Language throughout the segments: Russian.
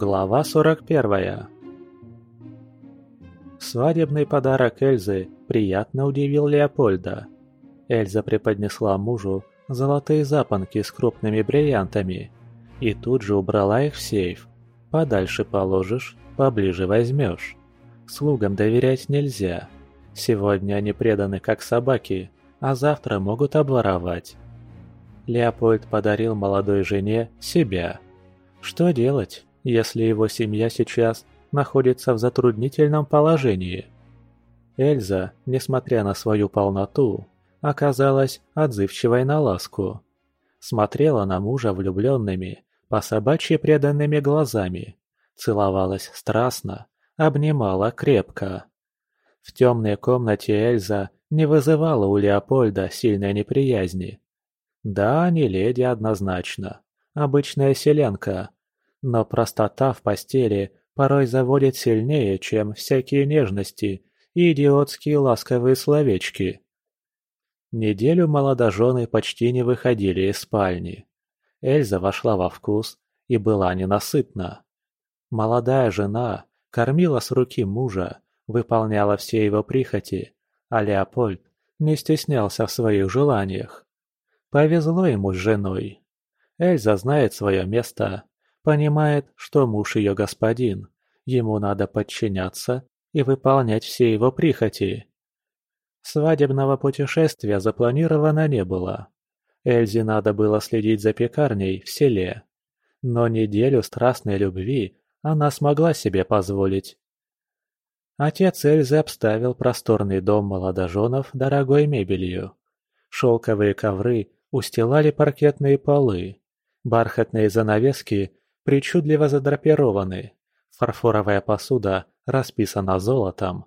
Глава 41 Свадебный подарок Эльзы приятно удивил Леопольда. Эльза преподнесла мужу золотые запонки с крупными бриллиантами и тут же убрала их в сейф. Подальше положишь, поближе возьмешь. Слугам доверять нельзя. Сегодня они преданы как собаки, а завтра могут обворовать. Леопольд подарил молодой жене себя. Что делать, если его семья сейчас находится в затруднительном положении? Эльза, несмотря на свою полноту, оказалась отзывчивой на ласку. Смотрела на мужа влюбленными, по собачьи преданными глазами, целовалась страстно, обнимала крепко. В темной комнате Эльза не вызывала у Леопольда сильной неприязни. Да, не леди однозначно. Обычная селенка. Но простота в постели порой заводит сильнее, чем всякие нежности и идиотские ласковые словечки. Неделю молодожены почти не выходили из спальни. Эльза вошла во вкус и была ненасытна. Молодая жена кормила с руки мужа, выполняла все его прихоти, а Леопольд не стеснялся в своих желаниях. Повезло ему с женой. Эльза знает свое место, понимает, что муж ее господин, ему надо подчиняться и выполнять все его прихоти. Свадебного путешествия запланировано не было. Эльзе надо было следить за пекарней в селе. Но неделю страстной любви она смогла себе позволить. Отец Эльзы обставил просторный дом молодоженов дорогой мебелью. Шелковые ковры устилали паркетные полы. Бархатные занавески причудливо задрапированы. Фарфоровая посуда расписана золотом.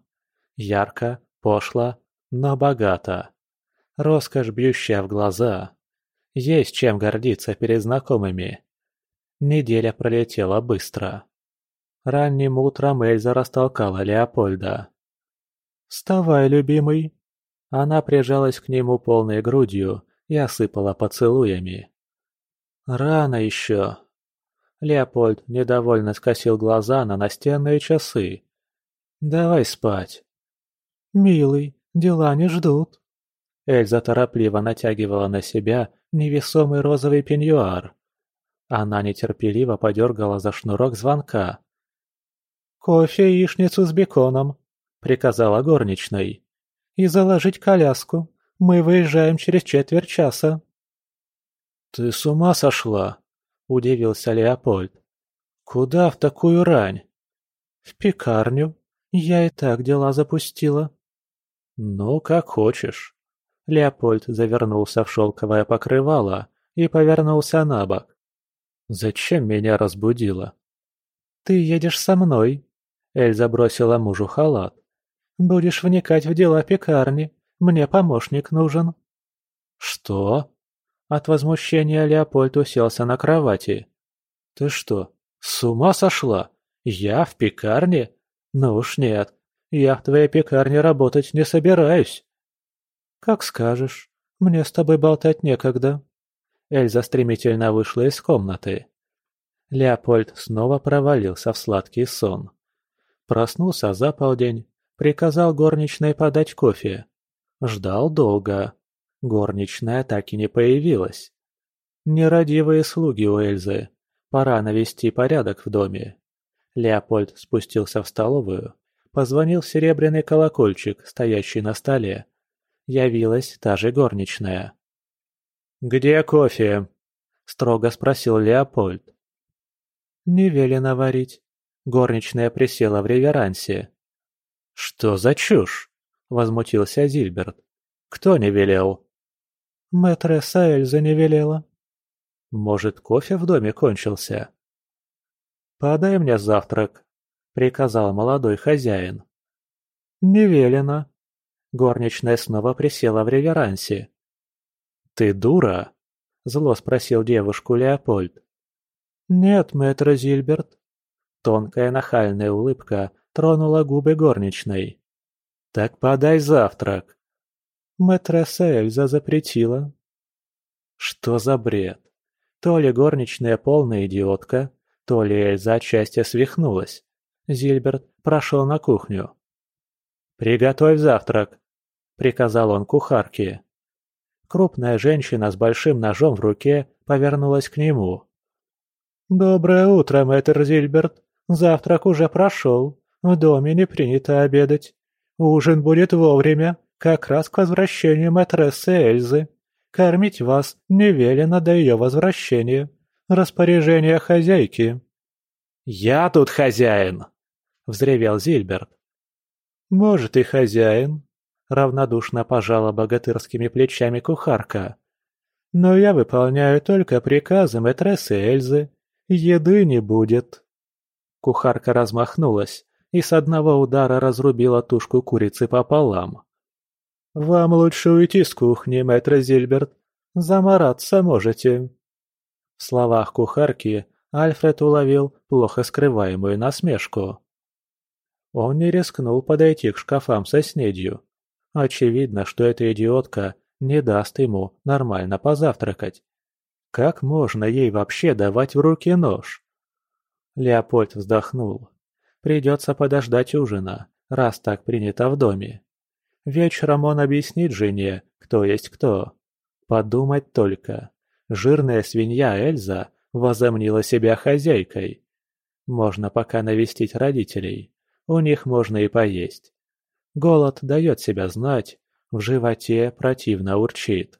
Ярко, пошло, но богато. Роскошь, бьющая в глаза. Есть чем гордиться перед знакомыми. Неделя пролетела быстро. Ранним утром Эльза растолкала Леопольда. «Вставай, любимый!» Она прижалась к нему полной грудью и осыпала поцелуями. «Рано еще!» Леопольд недовольно скосил глаза на настенные часы. «Давай спать!» «Милый, дела не ждут!» Эльза торопливо натягивала на себя невесомый розовый пеньюар. Она нетерпеливо подергала за шнурок звонка. «Кофе и яичницу с беконом», — приказала горничной. «И заложить коляску. Мы выезжаем через четверть часа». «Ты с ума сошла?» – удивился Леопольд. «Куда в такую рань?» «В пекарню. Я и так дела запустила». «Ну, как хочешь». Леопольд завернулся в шелковое покрывало и повернулся на бок. «Зачем меня разбудила?» «Ты едешь со мной», — Эльза бросила мужу халат. «Будешь вникать в дела пекарни. Мне помощник нужен». «Что?» От возмущения Леопольд уселся на кровати. «Ты что, с ума сошла? Я в пекарне? Ну уж нет, я в твоей пекарне работать не собираюсь». «Как скажешь. Мне с тобой болтать некогда». Эльза стремительно вышла из комнаты. Леопольд снова провалился в сладкий сон. Проснулся за полдень, приказал горничной подать кофе. Ждал долго. Горничная так и не появилась. Нерадивые слуги у Эльзы. Пора навести порядок в доме. Леопольд спустился в столовую, позвонил в серебряный колокольчик, стоящий на столе. Явилась та же горничная. «Где кофе?» – строго спросил Леопольд. «Не велено варить». Горничная присела в реверансе. «Что за чушь?» возмутился Зильберт. «Кто не велел?» «Мэтресса Эльза не велела». «Может, кофе в доме кончился?» «Подай мне завтрак», — приказал молодой хозяин. «Не велено». Горничная снова присела в реверансе. «Ты дура?» — зло спросил девушку Леопольд. «Нет, мэтр Зильберт». Тонкая нахальная улыбка тронула губы горничной. «Так подай завтрак!» Мэтресса Эльза запретила. Что за бред? То ли горничная полная идиотка, то ли Эльза отчасти свихнулась. Зильберт прошел на кухню. «Приготовь завтрак», — приказал он кухарке. Крупная женщина с большим ножом в руке повернулась к нему. «Доброе утро, мэтр Зильберт. Завтрак уже прошел. В доме не принято обедать. Ужин будет вовремя, как раз к возвращению мэтрессы Эльзы. Кормить вас не велено до ее возвращения. Распоряжение хозяйки». «Я тут хозяин!» — взревел Зильберт. «Может, и хозяин», — равнодушно пожала богатырскими плечами кухарка. «Но я выполняю только приказы мэтрессы Эльзы. Еды не будет». Кухарка размахнулась и с одного удара разрубила тушку курицы пополам. «Вам лучше уйти с кухни, мэтр Зильберт. Замораться можете». В словах кухарки Альфред уловил плохо скрываемую насмешку. Он не рискнул подойти к шкафам со снедью. Очевидно, что эта идиотка не даст ему нормально позавтракать. Как можно ей вообще давать в руки нож? Леопольд вздохнул. Придется подождать ужина, раз так принято в доме. Вечером он объяснит жене, кто есть кто. Подумать только. Жирная свинья Эльза возомнила себя хозяйкой. Можно пока навестить родителей. У них можно и поесть. Голод дает себя знать, в животе противно урчит.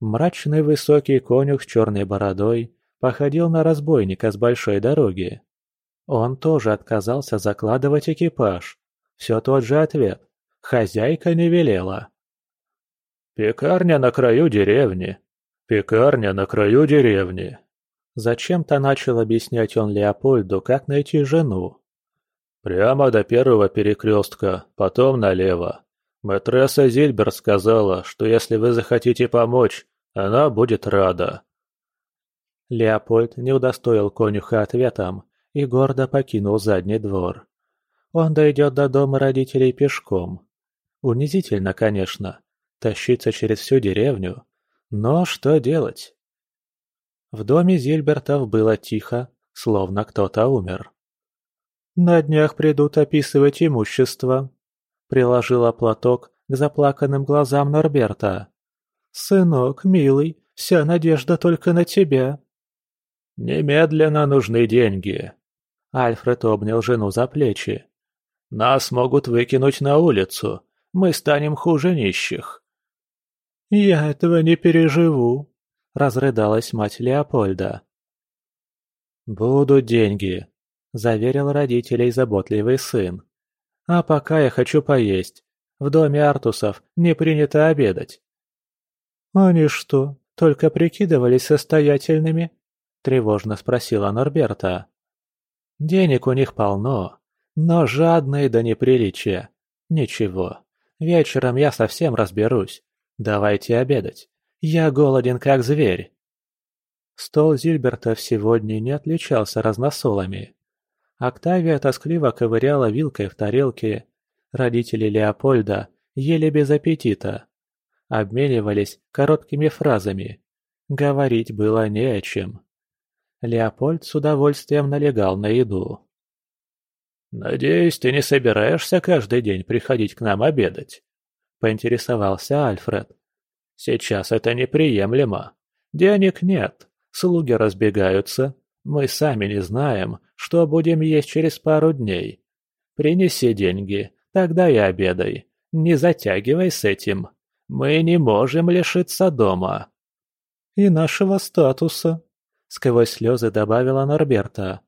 Мрачный высокий конюх с черной бородой походил на разбойника с большой дороги. Он тоже отказался закладывать экипаж. Все тот же ответ. Хозяйка не велела. «Пекарня на краю деревни. Пекарня на краю деревни». Зачем-то начал объяснять он Леопольду, как найти жену. «Прямо до первого перекрестка, потом налево. Мэтресса Зильбер сказала, что если вы захотите помочь, она будет рада». Леопольд не удостоил конюха ответом и гордо покинул задний двор. Он дойдет до дома родителей пешком. Унизительно, конечно, тащиться через всю деревню, но что делать? В доме Зильбертов было тихо, словно кто-то умер. «На днях придут описывать имущество», — приложила платок к заплаканным глазам Норберта. «Сынок, милый, вся надежда только на тебя». «Немедленно нужны деньги», — Альфред обнял жену за плечи. «Нас могут выкинуть на улицу, мы станем хуже нищих». «Я этого не переживу», — разрыдалась мать Леопольда. «Будут деньги», — заверил родителей заботливый сын. «А пока я хочу поесть. В доме Артусов не принято обедать». «Они что, только прикидывались состоятельными?» — тревожно спросила Норберта. «Денег у них полно, но жадные до неприличия. Ничего, вечером я совсем разберусь. Давайте обедать. Я голоден, как зверь». Стол Зильбертов сегодня не отличался разносолами. Октавия тоскливо ковыряла вилкой в тарелке. Родители Леопольда ели без аппетита. Обменивались короткими фразами. Говорить было не о чем. Леопольд с удовольствием налегал на еду. «Надеюсь, ты не собираешься каждый день приходить к нам обедать?» – поинтересовался Альфред. «Сейчас это неприемлемо. Денег нет, слуги разбегаются. Мы сами не знаем, что будем есть через пару дней. Принеси деньги, тогда и обедай. Не затягивай с этим. Мы не можем лишиться дома». «И нашего статуса», — сквозь слезы добавила Норберта.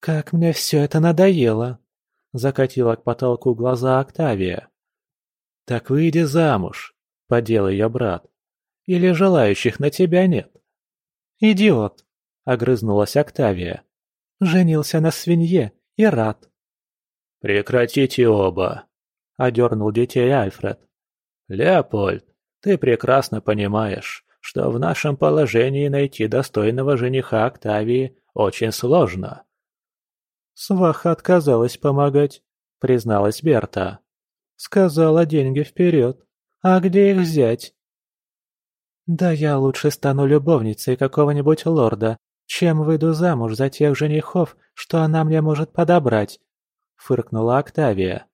«Как мне все это надоело!» — закатила к потолку глаза Октавия. «Так выйди замуж», — подел ее брат. «Или желающих на тебя нет?» «Идиот!» — огрызнулась Октавия. «Женился на свинье и рад». «Прекратите оба!» — одернул детей Альфред. «Леопольд, ты прекрасно понимаешь, что в нашем положении найти достойного жениха Октавии очень сложно». «Сваха отказалась помогать», — призналась Берта. Сказала деньги вперед. А где их взять? Да я лучше стану любовницей какого-нибудь лорда, чем выйду замуж за тех женихов, что она мне может подобрать?» — фыркнула Октавия.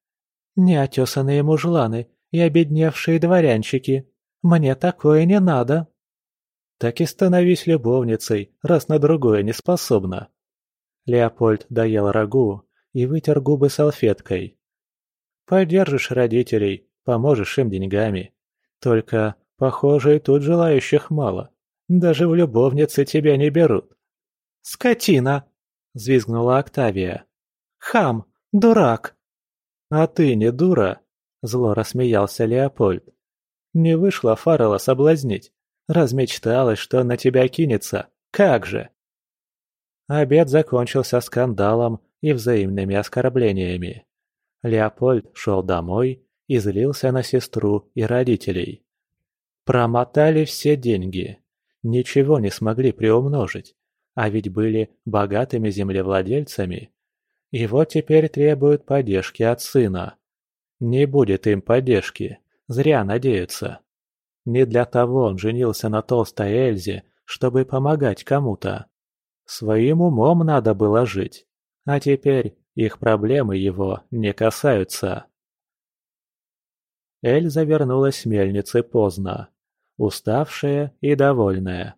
«Неотесанные мужланы и обедневшие дворянчики. Мне такое не надо». «Так и становись любовницей, раз на другое не способна». Леопольд доел рагу и вытер губы салфеткой. «Поддержишь родителей, поможешь им деньгами. Только, похоже, и тут желающих мало. Даже в любовницы тебя не берут». «Скотина!» – взвизгнула Октавия. «Хам! Дурак!» «А ты не дура?» – зло рассмеялся Леопольд. «Не вышло Фаррелла соблазнить. Размечталась, что на тебя кинется. Как же!» Обед закончился скандалом и взаимными оскорблениями. Леопольд шел домой и злился на сестру и родителей. Промотали все деньги. Ничего не смогли приумножить, а ведь были богатыми землевладельцами. И вот теперь требуют поддержки от сына. Не будет им поддержки, зря надеются. Не для того он женился на толстой Эльзе, чтобы помогать кому-то. Своим умом надо было жить, а теперь их проблемы его не касаются. Эльза вернулась с мельницы поздно, уставшая и довольная.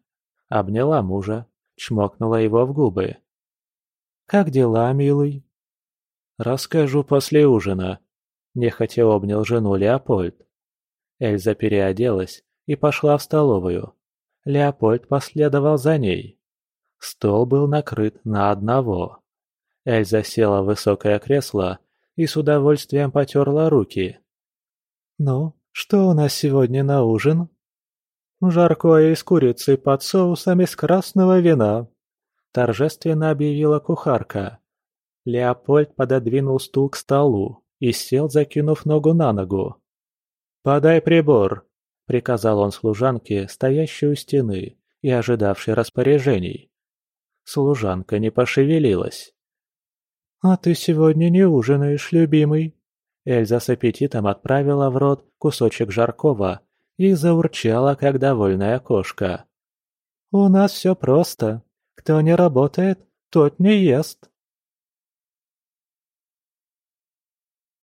Обняла мужа, чмокнула его в губы. «Как дела, милый?» «Расскажу после ужина», – нехотя обнял жену Леопольд. Эльза переоделась и пошла в столовую. Леопольд последовал за ней. Стол был накрыт на одного. Эльза села в высокое кресло и с удовольствием потерла руки. «Ну, что у нас сегодня на ужин?» «Жаркое из курицы под соусом из красного вина», – торжественно объявила кухарка. Леопольд пододвинул стул к столу и сел, закинув ногу на ногу. «Подай прибор», – приказал он служанке, стоящей у стены и ожидавшей распоряжений. Служанка не пошевелилась. «А ты сегодня не ужинаешь, любимый?» Эльза с аппетитом отправила в рот кусочек жаркого и заурчала, как довольная кошка. «У нас все просто. Кто не работает, тот не ест».